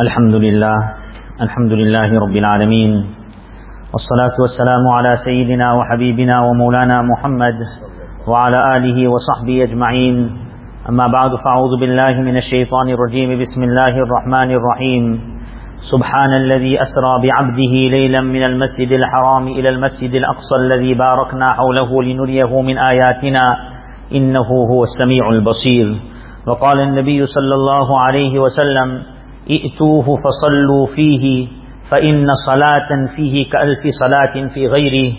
الحمد لله الحمد لله رب العالمين والصلاة والسلام على سيدنا وحبيبنا ومولانا محمد وعلى آله وصحبه أجمعين أما بعد فأعوذ بالله من الشيطان الرجيم بسم الله الرحمن الرحيم سبحان الذي أسرى بعبده ليلا من المسجد الحرام إلى المسجد الأقصى الذي باركنا حوله لنريه من آياتنا إنه هو السميع البصير وقال النبي صلى الله عليه وسلم ائتوه فصلوا فيه فإن صلاة فيه كألف صلاة في غيره.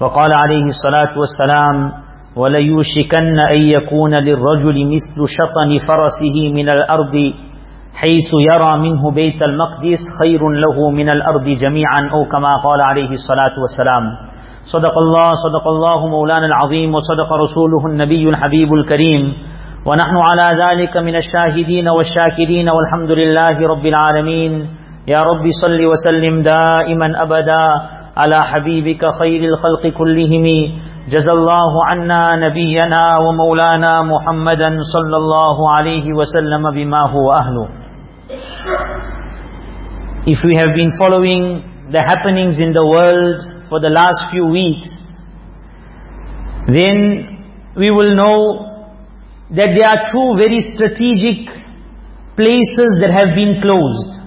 وقال عليه الصلاة والسلام وليوشكن أن يكون للرجل مثل شطن فرسه من الأرض حيث يرى منه بيت المقدس خير له من الأرض جميعا. أو كما قال عليه الصلاة والسلام. صدق الله صدق الله مولانا العظيم وصدق رسوله النبي الحبيب الكريم. ونحن على ذلك من الشاهدين والشاكرين والحمد لله رب العالمين. يا رب صل وسلم دائما أبدا على حبيبك خير الخلق كلهم. جزى الله عنا نبينا ومولانا محمدا صلى الله عليه وسلم بما هو أهله. If we have been following the happenings in the world for the last few weeks, then we will know that there are two very strategic places that have been closed.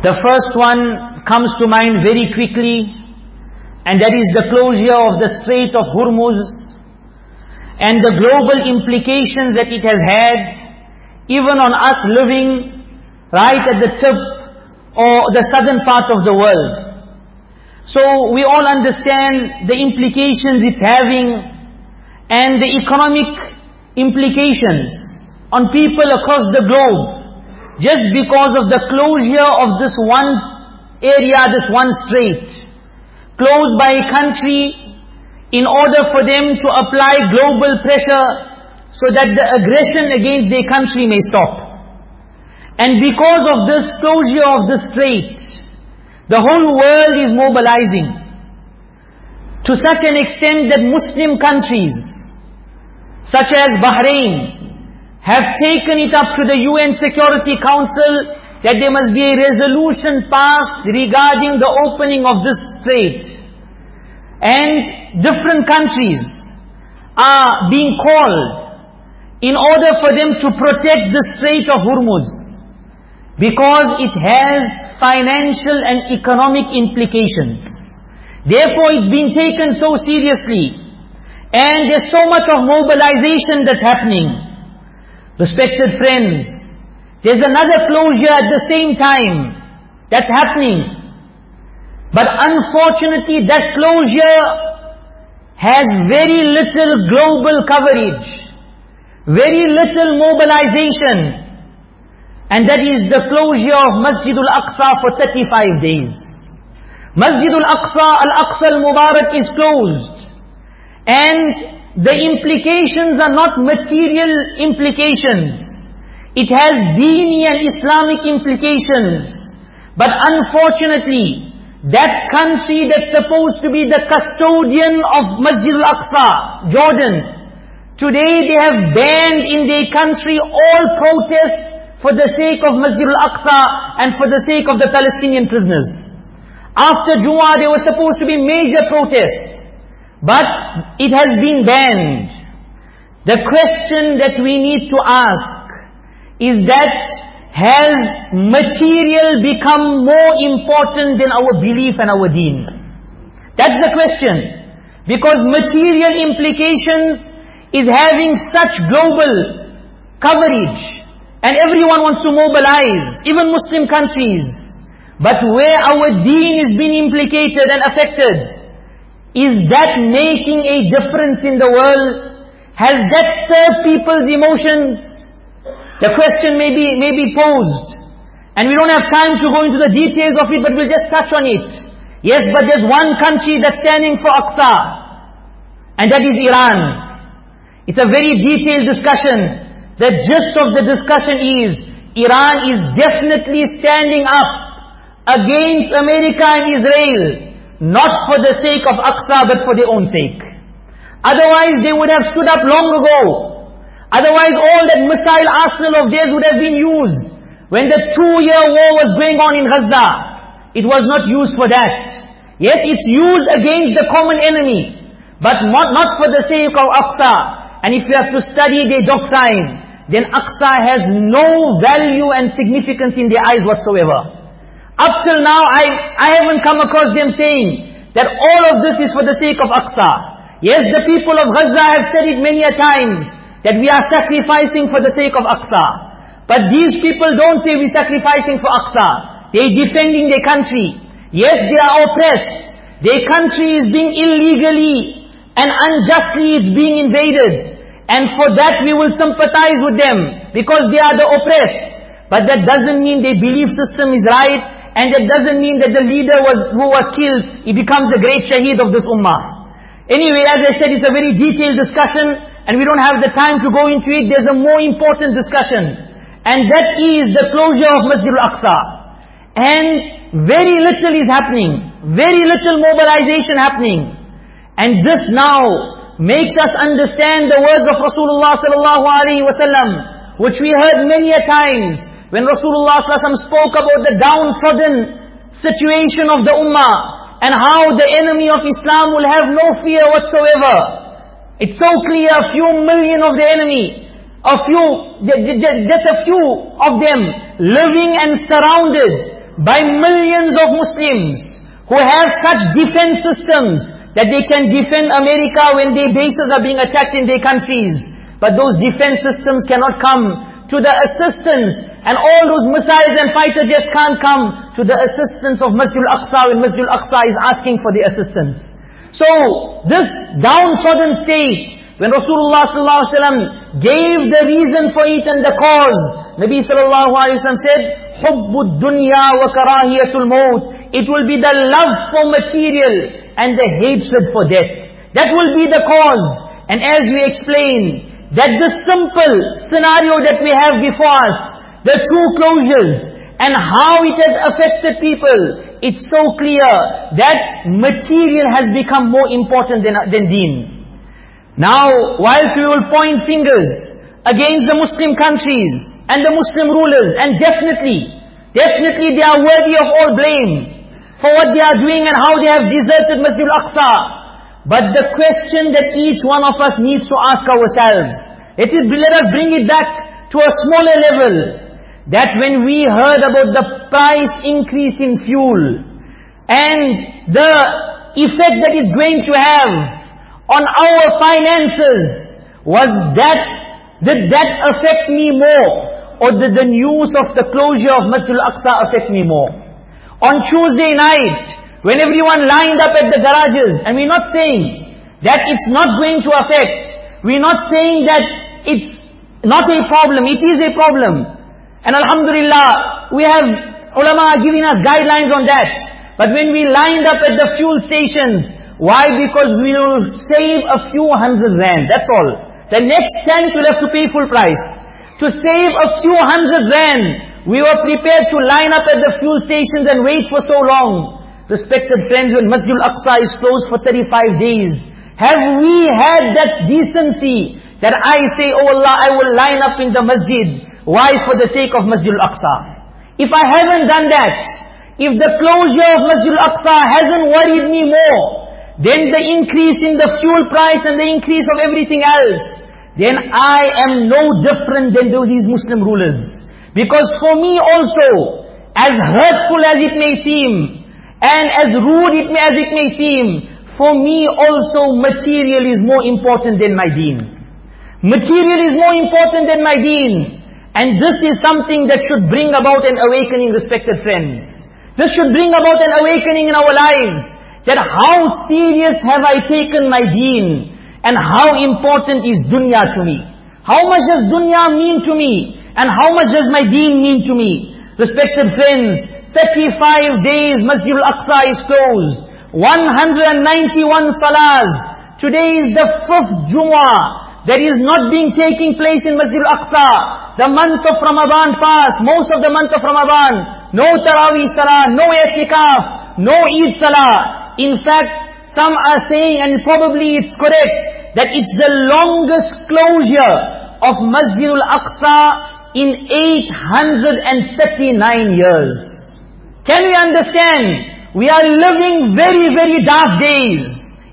The first one comes to mind very quickly, and that is the closure of the Strait of Hormuz, and the global implications that it has had, even on us living right at the tip or the southern part of the world. So we all understand the implications it's having and the economic implications on people across the globe just because of the closure of this one area, this one strait, closed by a country in order for them to apply global pressure so that the aggression against their country may stop. And because of this closure of the strait, the whole world is mobilizing to such an extent that Muslim countries, such as Bahrain, have taken it up to the UN Security Council that there must be a resolution passed regarding the opening of this strait. And different countries are being called in order for them to protect the Strait of Hormuz because it has financial and economic implications. Therefore it's been taken so seriously. And there's so much of mobilization that's happening. Respected friends, there's another closure at the same time that's happening. But unfortunately that closure has very little global coverage, very little mobilization, and that is the closure of Masjid al-Aqsa for 35 days. Masjid al-Aqsa, al-Aqsa al-Mubarak is closed. And the implications are not material implications. It has dini and Islamic implications. But unfortunately, that country that's supposed to be the custodian of Masjid al-Aqsa, Jordan, today they have banned in their country all protests for the sake of Masjid al-Aqsa and for the sake of the Palestinian prisoners. After Jumu'ah there was supposed to be major protest, but it has been banned. The question that we need to ask is that has material become more important than our belief and our deen? That's the question. Because material implications is having such global coverage and everyone wants to mobilize, even Muslim countries. But where our deen is being implicated and affected, is that making a difference in the world? Has that stirred people's emotions? The question may be, may be posed. And we don't have time to go into the details of it, but we'll just touch on it. Yes, but there's one country that's standing for Aqsa. And that is Iran. It's a very detailed discussion. The gist of the discussion is, Iran is definitely standing up against America and Israel, not for the sake of Aqsa, but for their own sake. Otherwise, they would have stood up long ago. Otherwise, all that missile arsenal of theirs would have been used. When the two-year war was going on in Gaza, it was not used for that. Yes, it's used against the common enemy, but not, not for the sake of Aqsa. And if you have to study their doctrine, then Aqsa has no value and significance in their eyes whatsoever. Up till now, I, I haven't come across them saying that all of this is for the sake of Aqsa. Yes, the people of Gaza have said it many a times, that we are sacrificing for the sake of Aqsa. But these people don't say we're sacrificing for Aqsa. They're defending their country. Yes, they are oppressed. Their country is being illegally and unjustly it's being invaded. And for that we will sympathize with them because they are the oppressed. But that doesn't mean their belief system is right and that doesn't mean that the leader was, who was killed, he becomes the great shaheed of this ummah. Anyway, as I said, it's a very detailed discussion and we don't have the time to go into it. There's a more important discussion. And that is the closure of Masjid al-Aqsa. And very little is happening. Very little mobilization happening. And this now makes us understand the words of Rasulullah sallallahu alaihi wasallam, which we heard many a times when Rasulullah spoke about the downtrodden situation of the ummah and how the enemy of Islam will have no fear whatsoever. It's so clear, a few million of the enemy a few, just a few of them living and surrounded by millions of Muslims who have such defense systems that they can defend America when their bases are being attacked in their countries. But those defense systems cannot come to the assistance and all those missiles and fighter jets can't come to the assistance of Masjid al-Aqsa when Masjid al-Aqsa is asking for the assistance. So, this downtrodden state when Rasulullah ﷺ gave the reason for it and the cause, Nabi sallallahu alayhi wa said, حُبُّ الدُّنْيَا وَكَرَاهِيَةُ الْمَوْتِ It will be the love for material and the hatred for death. That will be the cause. And as we explained, that the simple scenario that we have before us, the two closures, and how it has affected people, it's so clear that material has become more important than, than deen. Now, whilst we will point fingers against the Muslim countries and the Muslim rulers, and definitely, definitely they are worthy of all blame for what they are doing and how they have deserted Masjid al-Aqsa. But the question that each one of us needs to ask ourselves, it, let us bring it back to a smaller level, that when we heard about the price increase in fuel, and the effect that it's going to have on our finances, was that, did that affect me more? Or did the news of the closure of Masjid al-Aqsa affect me more? On Tuesday night, when everyone lined up at the garages, and we're not saying that it's not going to affect, we're not saying that it's not a problem, it is a problem. And Alhamdulillah, we have ulama giving us guidelines on that. But when we lined up at the fuel stations, why? Because we will save a few hundred rand, that's all. The next tank will have to pay full price. To save a few hundred rand, we were prepared to line up at the fuel stations and wait for so long. Respected friends, when Masjid al-Aqsa is closed for 35 days, have we had that decency that I say, oh Allah, I will line up in the masjid. Why? For the sake of Masjid al-Aqsa. If I haven't done that, if the closure of Masjid al-Aqsa hasn't worried me more, then the increase in the fuel price and the increase of everything else, then I am no different than these Muslim rulers. Because for me also, as hurtful as it may seem, and as rude it may, as it may seem, for me also material is more important than my deen. Material is more important than my deen. And this is something that should bring about an awakening, respected friends. This should bring about an awakening in our lives that how serious have I taken my deen and how important is dunya to me. How much does dunya mean to me and how much does my deen mean to me. Respected friends, 35 days Masjid al-Aqsa is closed. 191 salahs. Today is the fifth Jumu'ah that is not being taking place in Masjid al-Aqsa. The month of Ramadan passed, most of the month of Ramadan. No Taraweeh Salah, no Etikaf, no Eid Salah. In fact, some are saying, and probably it's correct, that it's the longest closure of Masjid al-Aqsa in 839 years. Can we understand? We are living very, very dark days.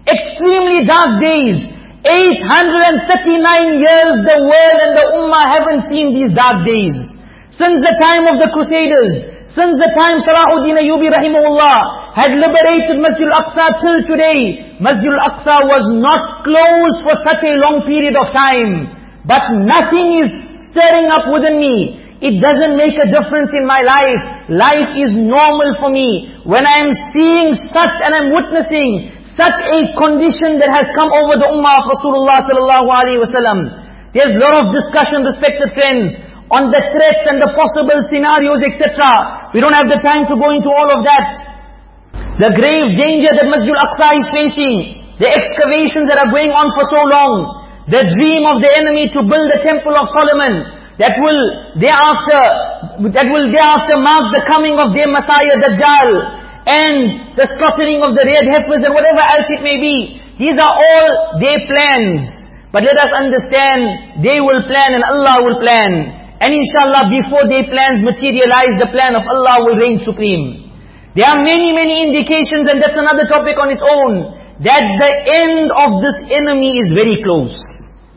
Extremely dark days. 839 years the world and the ummah haven't seen these dark days. Since the time of the Crusaders, since the time Salahuddin Ayyubi rahimahullah had liberated Masjid al-Aqsa till today, Masjid al-Aqsa was not closed for such a long period of time. But nothing is stirring up within me. It doesn't make a difference in my life. Life is normal for me. When I am seeing such and I'm witnessing such a condition that has come over the ummah of Rasulullah sallallahu alaihi wasallam. There's a lot of discussion, respected friends on the threats and the possible scenarios, etc. We don't have the time to go into all of that. The grave danger that Masjid al-Aqsa is facing, the excavations that are going on for so long, the dream of the enemy to build the temple of Solomon, that will thereafter, that will thereafter mark the coming of their Messiah Dajjal, and the slaughtering of the red heifers and whatever else it may be. These are all their plans. But let us understand, they will plan and Allah will plan. And inshallah, before their plans materialize, the plan of Allah will reign supreme. There are many, many indications, and that's another topic on its own, that the end of this enemy is very close.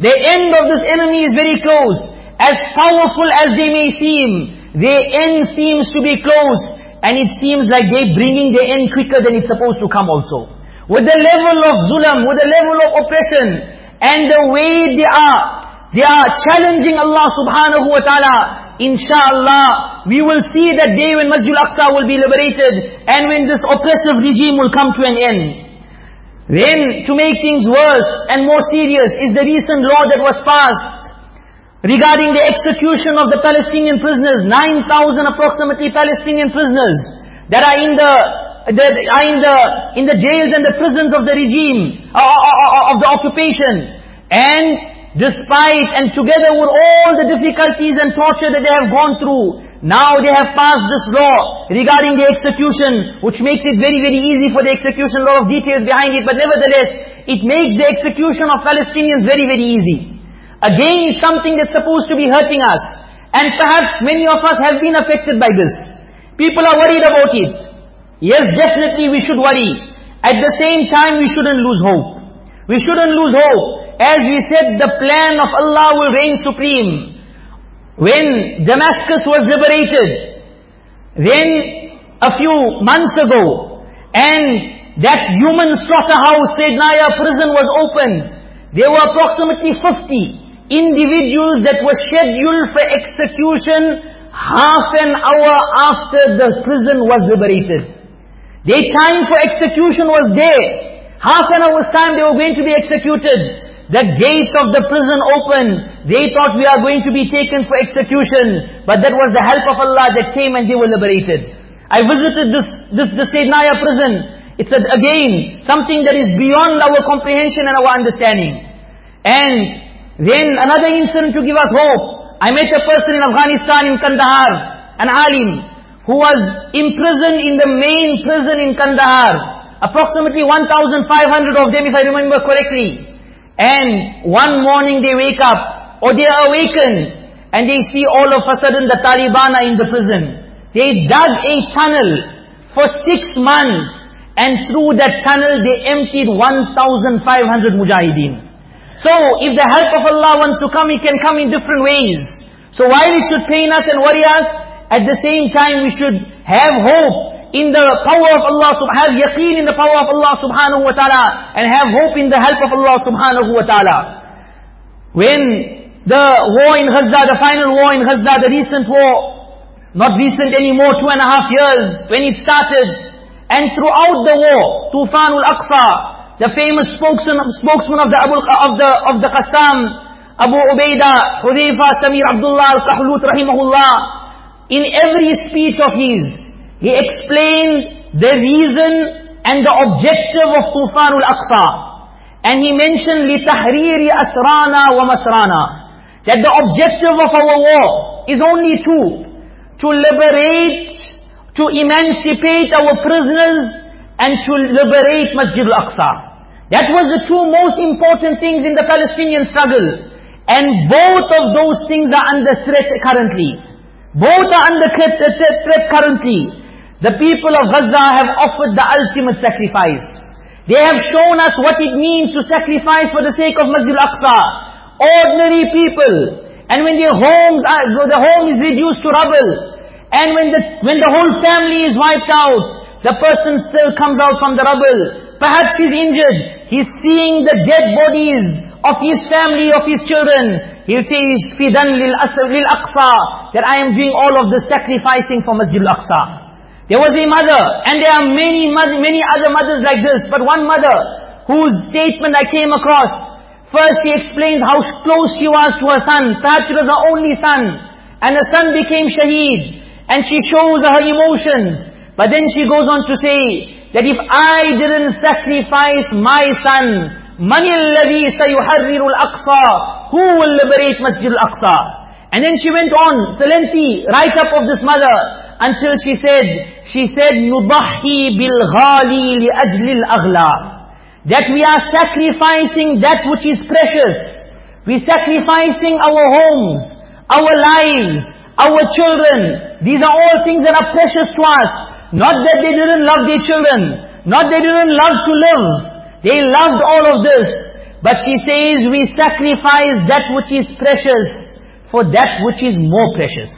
The end of this enemy is very close. As powerful as they may seem, their end seems to be close, and it seems like they're bringing their end quicker than it's supposed to come also. With the level of zulam, with the level of oppression, and the way they are they are challenging Allah subhanahu wa ta'ala. Inshallah, we will see that day when Masjid al-Aqsa will be liberated and when this oppressive regime will come to an end. Then, to make things worse and more serious is the recent law that was passed regarding the execution of the Palestinian prisoners, 9,000 approximately Palestinian prisoners that are in the that are in the in the jails and the prisons of the regime uh, uh, uh, of the occupation and despite and together with all the difficulties and torture that they have gone through, now they have passed this law regarding the execution, which makes it very, very easy for the execution, a lot of details behind it, but nevertheless, it makes the execution of Palestinians very, very easy. Again, something that's supposed to be hurting us. And perhaps many of us have been affected by this. People are worried about it. Yes, definitely we should worry. At the same time, we shouldn't lose hope. We shouldn't lose hope. As we said, the plan of Allah will reign supreme. When Damascus was liberated, then a few months ago, and that human slaughterhouse, Sayyidnaya prison was opened, there were approximately 50 individuals that were scheduled for execution half an hour after the prison was liberated. Their time for execution was there. Half an hour's time they were going to be executed. The gates of the prison opened. They thought we are going to be taken for execution. But that was the help of Allah that came and they were liberated. I visited this, this, the Sayyidnaya prison. It's a, again, something that is beyond our comprehension and our understanding. And then another incident to give us hope. I met a person in Afghanistan, in Kandahar, an alim, who was imprisoned in the main prison in Kandahar. Approximately 1,500 of them, if I remember correctly. And one morning they wake up, or they are awakened, and they see all of a sudden the Taliban are in the prison. They dug a tunnel for six months, and through that tunnel they emptied 1,500 mujahideen. So, if the help of Allah wants to come, it can come in different ways. So while it should pain us and worry us, at the same time we should have hope in the power of Allah, have yaqeen in the power of Allah subhanahu wa ta'ala, and have hope in the help of Allah subhanahu wa ta'ala. When the war in Gaza, the final war in Gaza, the recent war, not recent anymore, two and a half years, when it started, and throughout the war, Tufan al-Aqsa, the famous spokesman, spokesman of the, Abu, of the, of the Qassam, Abu Ubaidah, Hudayfa, Samir Abdullah al-Kahlut rahimahullah, in every speech of his, he explained the reason and the objective of Tufanul Aqsa. And he mentioned لِتَحْرِيرِ أَسْرَانَا وَمَسْرَانَا That the objective of our war is only two. To liberate, to emancipate our prisoners and to liberate Masjid al-Aqsa. That was the two most important things in the Palestinian struggle. And both of those things are under threat currently. Both are under threat, threat currently. The people of Gaza have offered the ultimate sacrifice. They have shown us what it means to sacrifice for the sake of Masjid al-Aqsa. Ordinary people. And when their homes are, the home is reduced to rubble. And when the, when the whole family is wiped out, the person still comes out from the rubble. Perhaps he's injured. He's seeing the dead bodies of his family, of his children. He'll say, Fidan lil aqsa, that I am doing all of the sacrificing for Masjid al-Aqsa. There was a mother, and there are many, many other mothers like this, but one mother, whose statement I came across, first she explained how close she was to her son, perhaps it was her only son, and her son became shaheed, and she shows her emotions, but then she goes on to say, that if I didn't sacrifice my son, من الذي سيحرر الأقصى Who will liberate Masjid al-Aqsa? And then she went on, it's a lengthy write-up of this mother, until she said, she said, نُضَحِّي بِالْغَالِي لِأَجْلِ الْأَغْلَى That we are sacrificing that which is precious. We're sacrificing our homes, our lives, our children. These are all things that are precious to us. Not that they didn't love their children. Not they didn't love to live. They loved all of this. But she says, we sacrifice that which is precious for that which is more precious.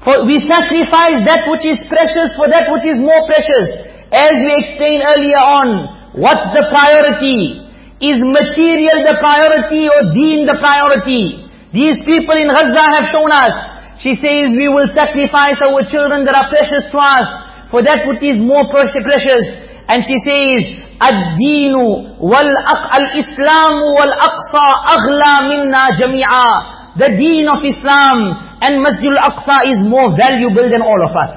For we sacrifice that which is precious for that which is more precious. As we explained earlier on, what's the priority? Is material the priority or deen the priority? These people in Gaza have shown us. She says, we will sacrifice our children that are precious to us for that which is more precious. And she says, الدين والإسلام والأقصى أغلى منا جميعا The deen of Islam and Masjid al-Aqsa is more valuable than all of us.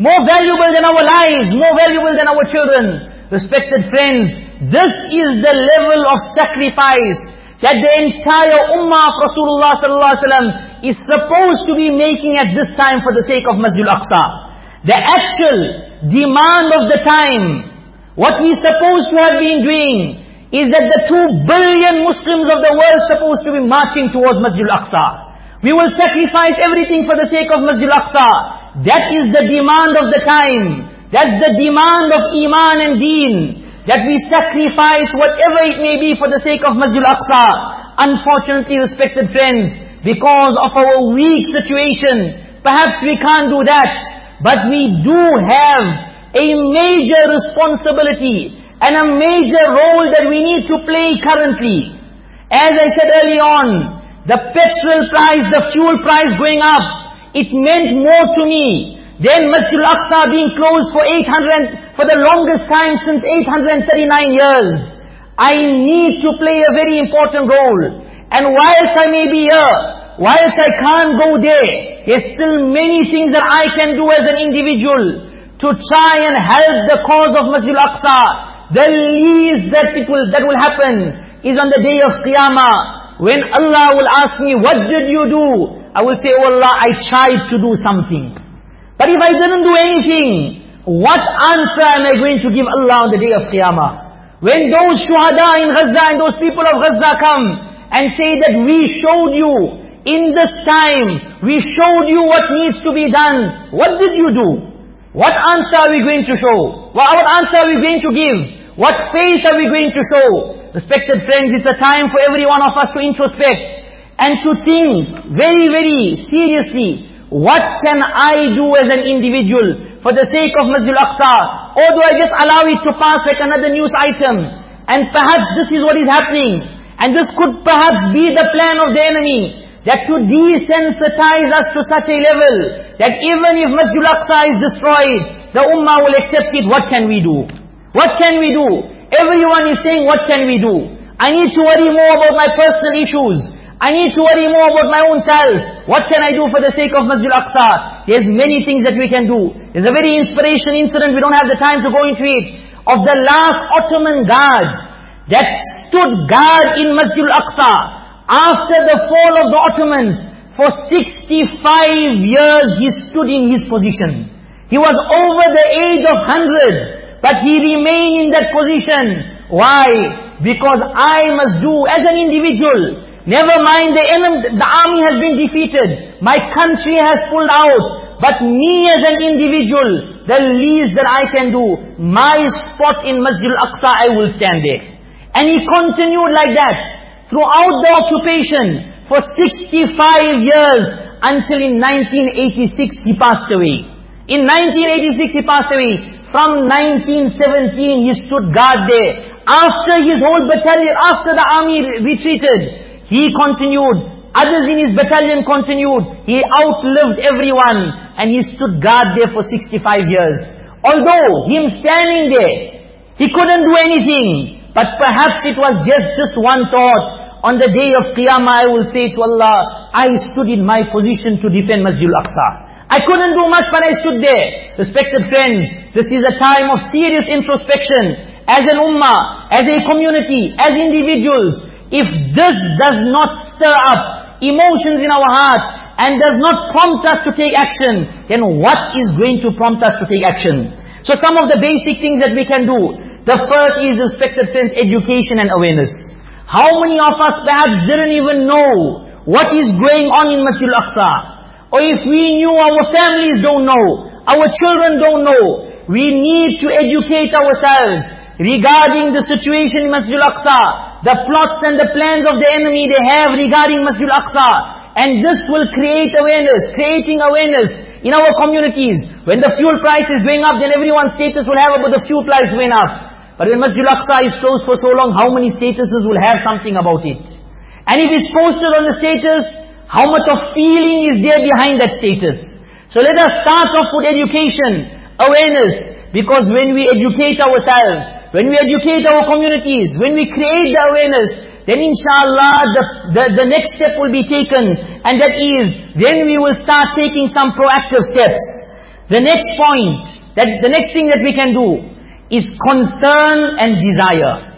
More valuable than our lives, more valuable than our children. Respected friends, this is the level of sacrifice that the entire ummah of Rasulullah sallallahu alaihi wasallam is supposed to be making at this time for the sake of Masjid al-Aqsa. The actual demand of the time what we supposed to have been doing is that the two billion Muslims of the world supposed to be marching towards Masjid al-Aqsa. We will sacrifice everything for the sake of Masjid al-Aqsa. That is the demand of the time. That's the demand of Iman and Deen. That we sacrifice whatever it may be for the sake of Masjid al-Aqsa. Unfortunately, respected friends, because of our weak situation, perhaps we can't do that. But we do have a major responsibility and a major role that we need to play currently. As I said early on, the petrol price, the fuel price going up, it meant more to me than Masjid al-Aqsa being closed for 800, for the longest time since 839 years. I need to play a very important role. And whilst I may be here, whilst I can't go there, there's still many things that I can do as an individual to try and help the cause of Masjid al-Aqsa, the least that it will, that will happen is on the day of Qiyamah. When Allah will ask me, what did you do? I will say, oh Allah, I tried to do something. But if I didn't do anything, what answer am I going to give Allah on the day of Qiyamah? When those shuhada in Gaza and those people of Gaza come and say that we showed you in this time, we showed you what needs to be done. What did you do? What answer are we going to show? What answer are we going to give? What face are we going to show? Respected friends, it's a time for every one of us to introspect and to think very, very seriously, what can I do as an individual for the sake of Masjid al-Aqsa? Or do I just allow it to pass like another news item? And perhaps this is what is happening. And this could perhaps be the plan of the enemy that to desensitize us to such a level, that even if Masjid al-Aqsa is destroyed, the Ummah will accept it, what can we do? What can we do? Everyone is saying, what can we do? I need to worry more about my personal issues. I need to worry more about my own self. What can I do for the sake of Masjid al-Aqsa? There's many things that we can do. There's a very inspiration incident, we don't have the time to go into it, of the last Ottoman guard that stood guard in Masjid al-Aqsa after the fall of the Ottomans, for 65 years he stood in his position. He was over the age of 100, but he remained in that position. Why? Because I must do, as an individual, Never mind the the army has been defeated. My country has pulled out. But me as an individual, the least that I can do, my spot in Masjid al-Aqsa, I will stand there. And he continued like that throughout the occupation for 65 years until in 1986 he passed away. In 1986 he passed away. From 1917 he stood guard there. After his whole battalion, after the army retreated, he continued. Others in his battalion continued. He outlived everyone and he stood guard there for 65 years. Although him standing there, he couldn't do anything. But perhaps it was just, just one thought. On the day of Qiyamah I will say to Allah, I stood in my position to defend Masjid al-Aqsa. I couldn't do much but I stood there. Respected friends, this is a time of serious introspection as an ummah, as a community, as individuals, if this does not stir up emotions in our hearts and does not prompt us to take action, then what is going to prompt us to take action? So some of the basic things that we can do. The first is, respected friends, education and awareness. How many of us perhaps didn't even know what is going on in Masjid al-Aqsa? Or if we knew, our families don't know. Our children don't know. We need to educate ourselves regarding the situation in Masjid al-Aqsa, the plots and the plans of the enemy they have regarding Masjid al-Aqsa. And this will create awareness, creating awareness in our communities. When the fuel price is going up, then everyone's status will have about the fuel price going up. But when Masjid al-Aqsa is closed for so long, how many statuses will have something about it? And if it's posted on the status, how much of feeling is there behind that status? So let us start off with education, awareness, because when we educate ourselves, when we educate our communities, when we create the awareness, then inshallah the, the, the next step will be taken. And that is, then we will start taking some proactive steps. The next point, that the next thing that we can do, is concern and desire.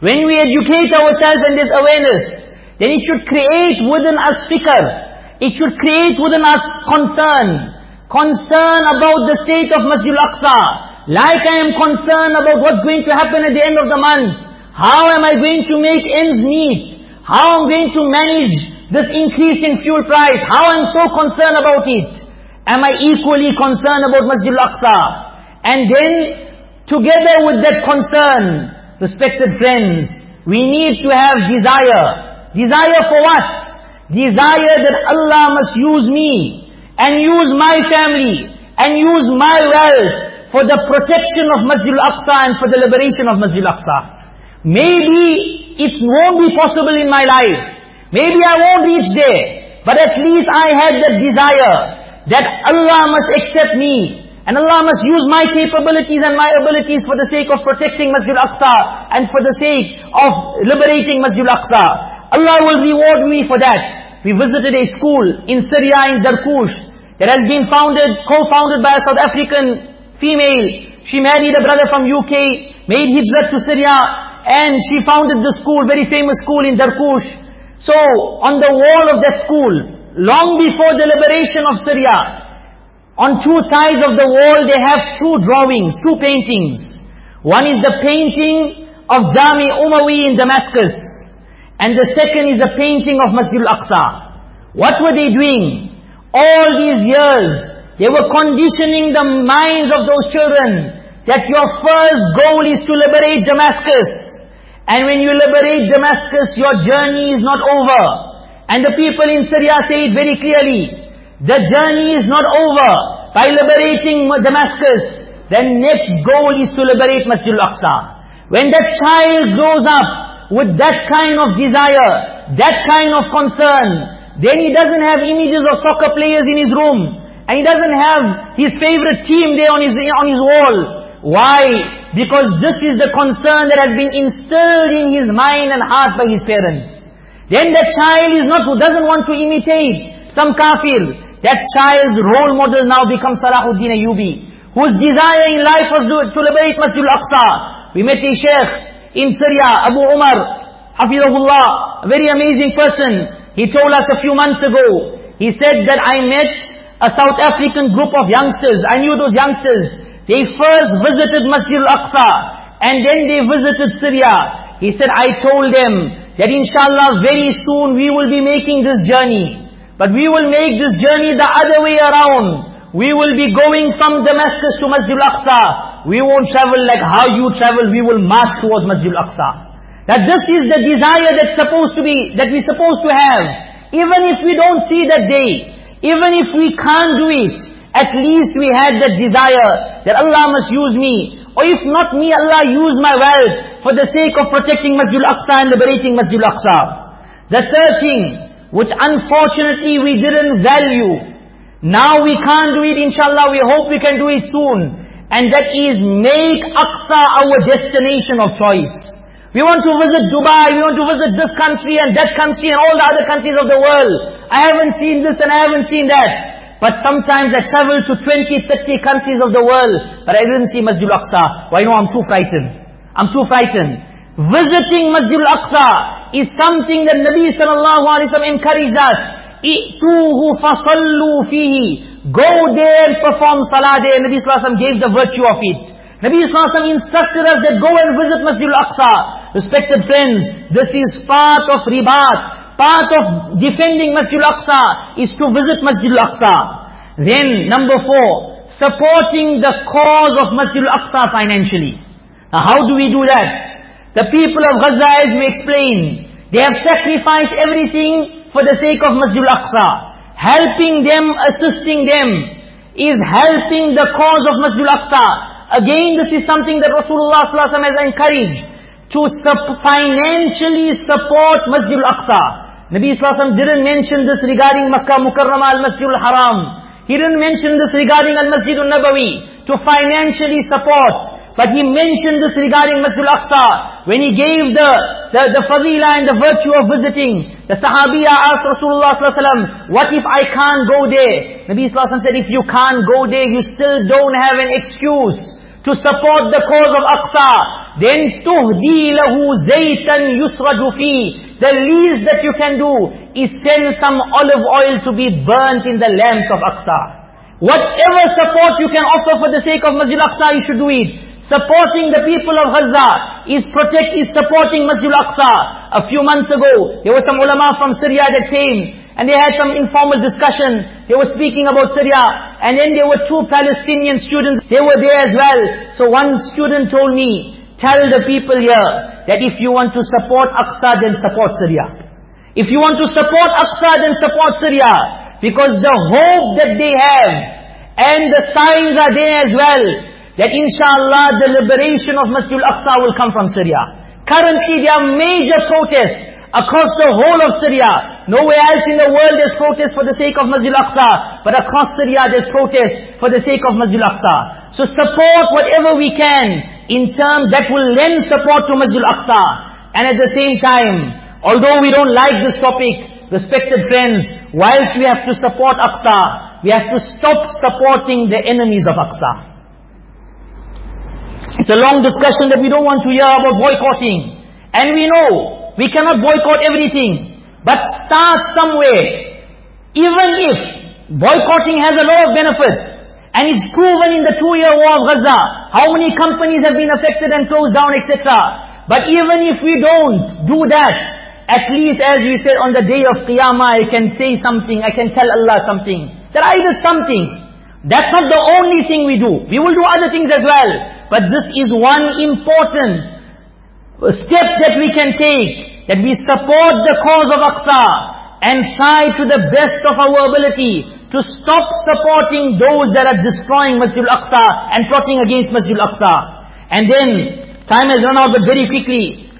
When we educate ourselves in this awareness, then it should create within us fikr. It should create within us concern. Concern about the state of Masjid al-Aqsa. Like I am concerned about what's going to happen at the end of the month. How am I going to make ends meet? How am I going to manage this increase in fuel price? How am I so concerned about it? Am I equally concerned about Masjid al-Aqsa? And then, together with that concern, respected friends, we need to have desire. Desire for what? Desire that Allah must use me, and use my family, and use my wealth, for the protection of Masjid al-Aqsa and for the liberation of Masjid al-Aqsa. Maybe it won't be possible in my life. Maybe I won't reach there. But at least I had that desire that Allah must accept me. And Allah must use my capabilities and my abilities for the sake of protecting Masjid al-Aqsa and for the sake of liberating Masjid al-Aqsa. Allah will reward me for that. We visited a school in Syria, in Darkush, that has been founded, co-founded by a South African female. She married a brother from UK, made hijrah to Syria, and she founded the school, very famous school in Darkush. So, on the wall of that school, long before the liberation of Syria, on two sides of the wall they have two drawings, two paintings. One is the painting of Jami Umawi in Damascus. And the second is a painting of Masjid al-Aqsa. What were they doing? All these years, they were conditioning the minds of those children that your first goal is to liberate Damascus. And when you liberate Damascus, your journey is not over. And the people in Syria say it very clearly. The journey is not over by liberating Damascus. The next goal is to liberate Masjid al-Aqsa. When that child grows up with that kind of desire, that kind of concern, then he doesn't have images of soccer players in his room. And he doesn't have his favorite team there on his, on his wall. Why? Because this is the concern that has been instilled in his mind and heart by his parents. Then that child is not, who doesn't want to imitate some kafir. That child's role model now becomes Salahuddin Ayyubi, whose desire in life was to liberate Masjid al-Aqsa. We met a sheikh in Syria, Abu Umar, Hafizahullah, a very amazing person. He told us a few months ago, he said that I met a South African group of youngsters, I knew those youngsters, they first visited Masjid al-Aqsa, and then they visited Syria. He said, I told them that inshallah very soon we will be making this journey. But we will make this journey the other way around. We will be going from Damascus to Masjid al-Aqsa. We won't travel like how you travel, we will march towards Masjid al-Aqsa. That this is the desire that's supposed to be, that we're supposed to have. Even if we don't see that day, even if we can't do it, at least we had that desire that Allah must use me. Or if not me, Allah use my wealth for the sake of protecting Masjid al-Aqsa and liberating Masjid al-Aqsa. The third thing, which unfortunately we didn't value, now we can't do it, inshallah, we hope we can do it soon. And that is make Aqsa our destination of choice. We want to visit Dubai, we want to visit this country and that country and all the other countries of the world. I haven't seen this and I haven't seen that. But sometimes I travel to 20, 30 countries of the world, but I didn't see Masjid al-Aqsa. Why no, I'm too frightened. I'm too frightened. Visiting Masjid Al-Aqsa is something that Nabi sallallahu alaihi wasallam encourages us. I'tuhu fasallu fihi. Go there and perform salah there. Nabi sallallahu gave the virtue of it. Nabi sallallahu instructed us that go and visit Masjid Al-Aqsa. Respected friends, this is part of ribat. Part of defending Masjid Al-Aqsa is to visit Masjid Al-Aqsa. Then number four, supporting the cause of Masjid Al-Aqsa financially. Now how do we do that? The people of Gaza, as we explained, they have sacrificed everything for the sake of Masjid al-Aqsa. Helping them, assisting them, is helping the cause of Masjid al-Aqsa. Again, this is something that Rasulullah has encouraged to financially support Masjid al-Aqsa. Nabi Wasallam didn't mention this regarding Makkah Mukarramah al-Masjid al-Haram. He didn't mention this regarding al-Masjid al-Nabawi to financially support. But he mentioned this regarding Masjid al-Aqsa. When he gave the, the, the fadila and the virtue of visiting, the Sahabiya asked Rasulullah what if I can't go there? Nabi sallallahu said, if you can't go there, you still don't have an excuse to support the cause of Aqsa. Then tuhdi lahu zaytan yusraju fi. The least that you can do is send some olive oil to be burnt in the lamps of Aqsa. Whatever support you can offer for the sake of Masjid Al-Aqsa, you should do it. Supporting the people of Gaza is protect, is supporting Masjid al-Aqsa. A few months ago, there were some ulama from Syria that came, and they had some informal discussion. They were speaking about Syria, and then there were two Palestinian students, they were there as well. So one student told me, tell the people here, that if you want to support Aqsa, then support Syria. If you want to support Aqsa, then support Syria. Because the hope that they have, and the signs are there as well, that inshallah the liberation of Masjid al-Aqsa will come from Syria. Currently there are major protests across the whole of Syria. Nowhere else in the world there's protests for the sake of Masjid al-Aqsa. But across Syria there's protests for the sake of Masjid al-Aqsa. So support whatever we can in terms that will lend support to Masjid al-Aqsa. And at the same time, although we don't like this topic, respected friends, whilst we have to support Aqsa, we have to stop supporting the enemies of Aqsa. It's a long discussion that we don't want to hear about boycotting. And we know, we cannot boycott everything. But start somewhere. Even if boycotting has a lot of benefits, and it's proven in the two-year war of Gaza, how many companies have been affected and closed down, etc. But even if we don't do that, at least as you said on the day of Qiyamah, I can say something, I can tell Allah something. That I did something. That's not the only thing we do. We will do other things as well. But this is one important step that we can take. That we support the cause of Aqsa and try to the best of our ability to stop supporting those that are destroying Masjid al-Aqsa and plotting against Masjid al-Aqsa. And then, time has run out but very quickly.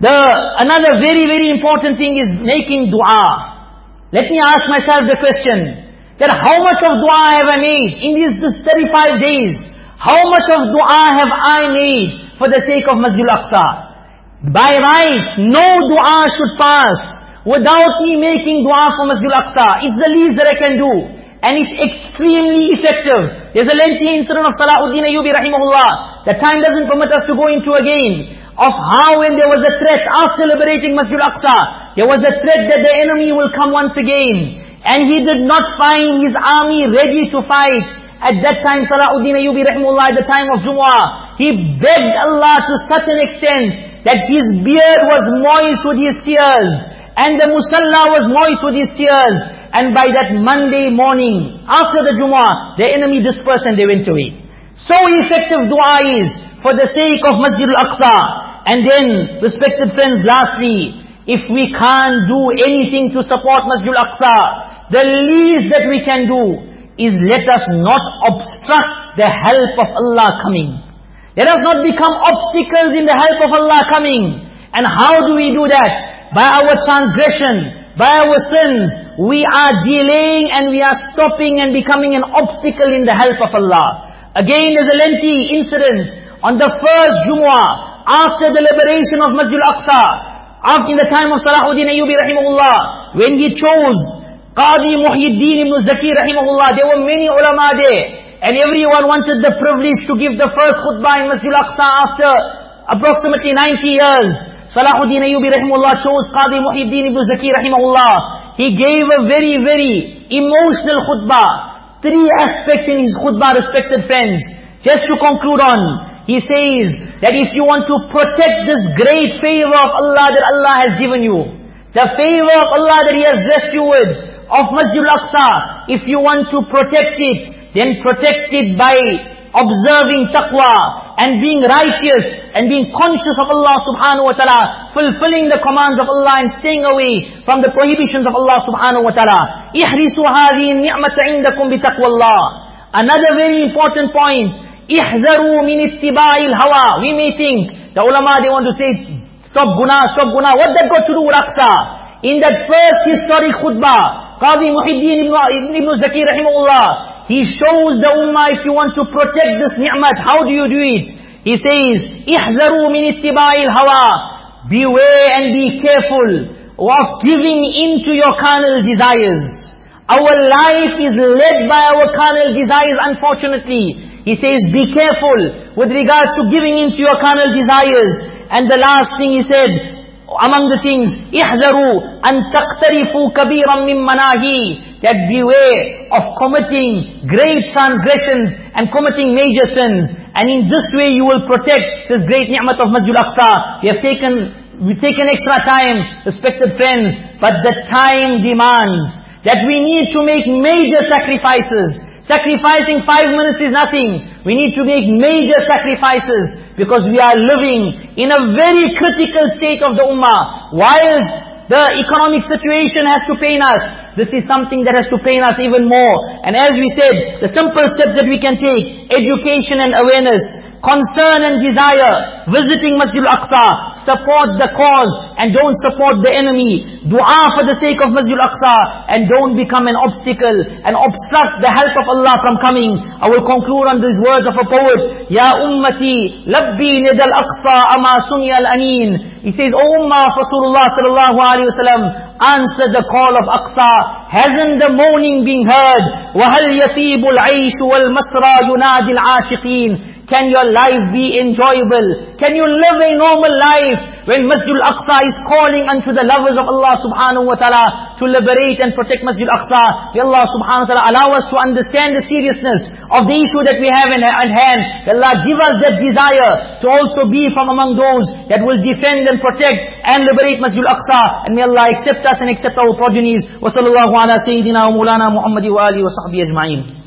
The, another very, very important thing is making dua. Let me ask myself the question, that how much of dua have I made in these, these 35 days? How much of dua have I made for the sake of Masjid al-Aqsa? By right, no dua should pass without me making dua for Masjid al-Aqsa. It's the least that I can do. And it's extremely effective. There's a lengthy incident of Salahuddin Ayyubi rahimahullah. The time doesn't permit us to go into again. Of how when there was a threat after liberating Masjid al-Aqsa, there was a threat that the enemy will come once again. And he did not find his army ready to fight. At that time, Salahuddin Ayyubi rahimahullah, at the time of Jumu'ah, he begged Allah to such an extent that his beard was moist with his tears, and the musalla was moist with his tears, and by that Monday morning, after the Jumu'ah, the enemy dispersed and they went away. So effective dua is, for the sake of Masjid al-Aqsa. And then, respected friends, lastly, if we can't do anything to support Masjid al-Aqsa, the least that we can do is let us not obstruct the help of Allah coming. Let us not become obstacles in the help of Allah coming. And how do we do that? By our transgression, by our sins, we are delaying and we are stopping and becoming an obstacle in the help of Allah. Again, there's a lengthy incident on the first Jumu'ah after the liberation of Masjid al-Aqsa, after the time of Salahuddin Ayyubi rahimahullah, when he chose Qadi Muhyiddin ibn Zaki rahimahullah, there were many ulama there. And everyone wanted the privilege to give the first khutbah in Masjid al-Aqsa after approximately 90 years. Salahuddin Ayyubi rahimahullah chose Qadi Muhyiddin ibn Zaki rahimahullah. He gave a very, very emotional khutbah. Three aspects in his khutbah, respected friends. Just to conclude on, he says that if you want to protect this great favor of Allah that Allah has given you, the favor of Allah that He has blessed you with, of Masjid al-Aqsa, if you want to protect it, then protect it by observing taqwa and being righteous and being conscious of Allah subhanahu wa ta'ala, fulfilling the commands of Allah and staying away from the prohibitions of Allah subhanahu wa ta'ala. اِحْرِسُوا هَذِهِ النِّعْمَةَ عِنْدَكُمْ بِتَقْوَى اللَّهِ Another very important point, اِحْذَرُوا مِنِ اتِّبَاعِ الْهَوَى We may think, the ulama they want to say, stop guna, stop guna. What that got to do with Aqsa? In that first historic khutbah, Qadi Muhyiddin ibn, ibn Zaki rahimahullah, he shows the ummah if you want to protect this ni'mat, how do you do it? He says, اِحْذَرُوا مِنِ اتِّبَاعِ الْهَوَى Beware and be careful of giving in to your carnal desires. Our life is led by our carnal desires, unfortunately. He says, be careful with regards to giving in to your carnal desires. And the last thing he said, among the things, ihzaru an taqtarifu kabiram min manahi, that beware of committing great transgressions and committing major sins. And in this way you will protect this great ni'mat of Masjid Aqsa. We have taken, we taken extra time, respected friends, but the time demands that we need to make major sacrifices. Sacrificing five minutes is nothing. We need to make major sacrifices because we are living in a very critical state of the ummah. While the economic situation has to pain us, this is something that has to pain us even more. And as we said, the simple steps that we can take, education and awareness, concern and desire, visiting Masjid al-Aqsa, support the cause and don't support the enemy. Dua for the sake of Masjid al-Aqsa and don't become an obstacle and obstruct the help of Allah from coming. I will conclude on these words of a poet. Ya ummati, labbi nidal aqsa ama sunya al-anin. He says, O ummah of Rasulullah sallallahu alayhi wa sallam, answer the call of Aqsa. Hasn't the moaning been heard? وَهَلْ يَثِيبُ الْعَيْشُ وَالْمَسْرَى يُنَادِ الْعَاشِقِينَ can your life be enjoyable? Can you live a normal life when Masjid al-Aqsa is calling unto the lovers of Allah subhanahu wa ta'ala to liberate and protect Masjid al-Aqsa? May Allah subhanahu wa ta'ala allow us to understand the seriousness of the issue that we have in, hand. May Allah give us that desire to also be from among those that will defend and protect and liberate Masjid al-Aqsa. And may Allah accept us and accept our progenies. Wa sahbihi ajma'in.